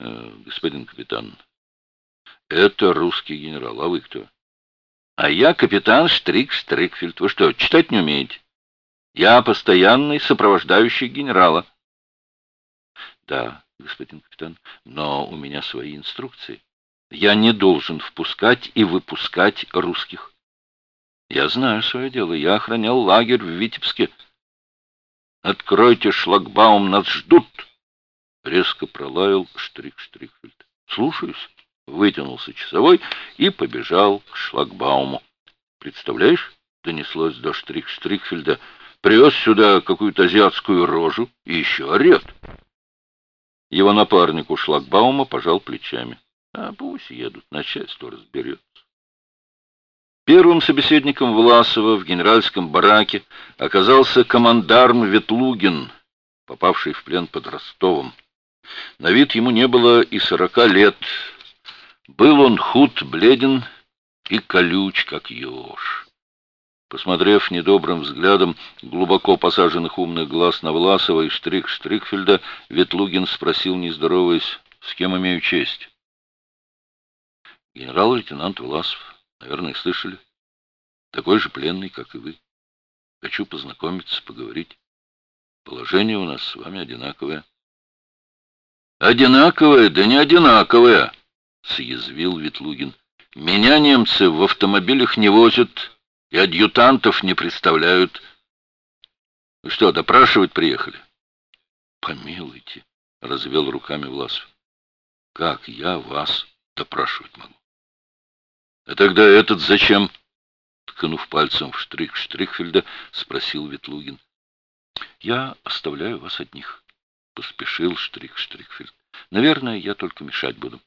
Э, господин капитан, это русский генерал, а вы кто? А я капитан Штрик Штрикфельд. Вы что, читать не умеете? Я постоянный сопровождающий генерала. Да, господин капитан, но у меня свои инструкции. Я не должен впускать и выпускать русских. Я знаю свое дело. Я охранял лагерь в Витебске. Откройте шлагбаум, нас ждут! Резко пролаял Штрик Штрикфельд. Слушаюсь. Вытянулся часовой и побежал к шлагбауму. Представляешь, донеслось до Штрик Штрикфельда, привез сюда какую-то азиатскую рожу и еще орет. Его напарник у шлагбаума пожал плечами. А пусть едут, начальство разберется. Первым собеседником Власова в генеральском бараке оказался командарм Ветлугин, попавший в плен под Ростовом. На вид ему не было и сорока лет. Был он худ, бледен и колюч, как еж. Посмотрев недобрым взглядом глубоко посаженных умных глаз на Власова и штрих Штрикфельда, Ветлугин спросил, не здороваясь, с кем имею честь. Генерал-лейтенант Власов, наверное, слышали. Такой же пленный, как и вы. Хочу познакомиться, поговорить. Положение у нас с вами одинаковое. Одинаковое, да не одинаковое, съязвил Ветлугин. Меня немцы в автомобилях не возят и адъютантов не представляют. Вы что, допрашивать приехали? Помилуйте, развел руками Власов. Как я вас допрашивать могу? А тогда этот зачем? Ткнув пальцем в штрих Штрихфельда, спросил Ветлугин. Я оставляю вас одних, поспешил Штрих Штрихфельд. Наверное, я только мешать буду.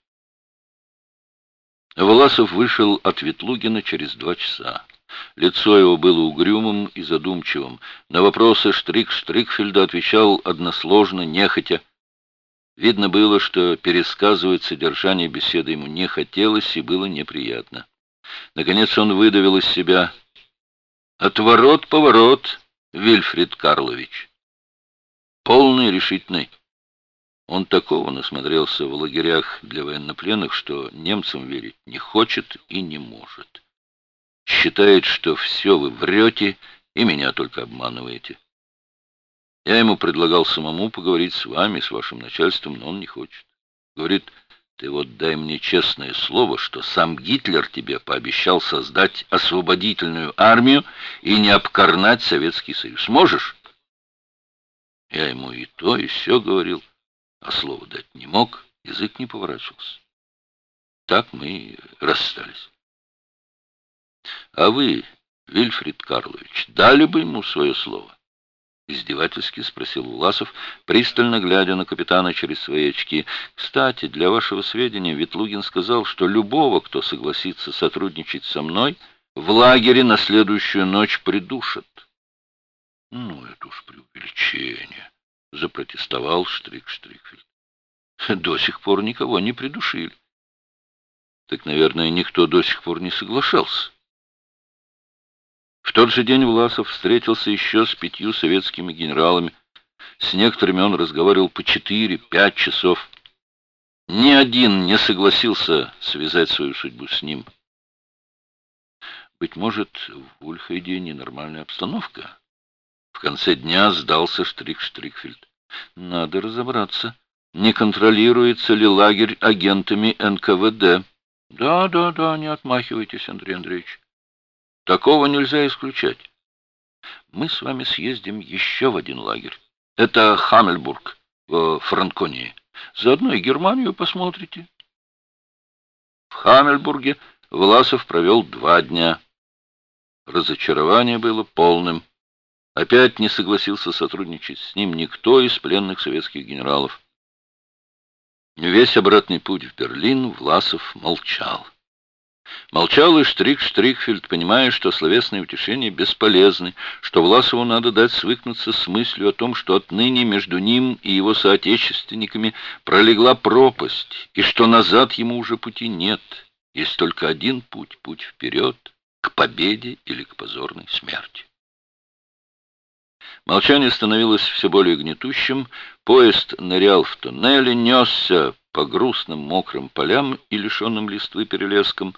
Воласов вышел от Ветлугина через два часа. Лицо его было угрюмым и задумчивым. На вопросы Штрик Штрикфельда отвечал односложно, нехотя. Видно было, что пересказывать содержание беседы ему не хотелось и было неприятно. Наконец он выдавил из себя «Отворот-поворот, Вильфрид Карлович». Полный решительный. Он такого насмотрелся в лагерях для военнопленных, что немцам верить не хочет и не может. Считает, что все вы врете и меня только обманываете. Я ему предлагал самому поговорить с вами, с вашим начальством, но он не хочет. Говорит, ты вот дай мне честное слово, что сам Гитлер тебе пообещал создать освободительную армию и не обкорнать Советский Союз. Можешь? Я ему и то, и все говорил, а слово дать не мог, язык не поворачивался. Так мы расстались. А вы, Вильфрид Карлович, дали бы ему свое слово? Издевательски спросил Уласов, пристально глядя на капитана через свои очки. Кстати, для вашего сведения, Ветлугин сказал, что любого, кто согласится сотрудничать со мной, в лагере на следующую ночь придушат. Ну, это уж преувеличение, запротестовал Штрик Штрикфельд. До сих пор никого не придушили. Так, наверное, никто до сих пор не соглашался. В тот же день Власов встретился еще с пятью советскими генералами. С некоторыми он разговаривал по четыре-пять часов. Ни один не согласился связать свою судьбу с ним. Быть может, в Ульхайде ненормальная обстановка? Конце дня сдался Штрик Штрикфельд. Надо разобраться, не контролируется ли лагерь агентами НКВД. Да, да, да, не отмахивайтесь, Андрей Андреевич. Такого нельзя исключать. Мы с вами съездим еще в один лагерь. Это Хамельбург в Франконии. Заодно и Германию посмотрите. В Хамельбурге Власов провел два дня. Разочарование было полным. Опять не согласился сотрудничать с ним никто из пленных советских генералов. Весь обратный путь в Берлин Власов молчал. Молчал и Штрик Штрикфельд, понимая, что словесные утешения бесполезны, что Власову надо дать свыкнуться с мыслью о том, что отныне между ним и его соотечественниками пролегла пропасть, и что назад ему уже пути нет. Есть только один путь, путь вперед, к победе или к позорной смерти. Молчание становилось все более гнетущим, поезд нырял в туннели, несся по грустным мокрым полям и лишенным листвы перелескам,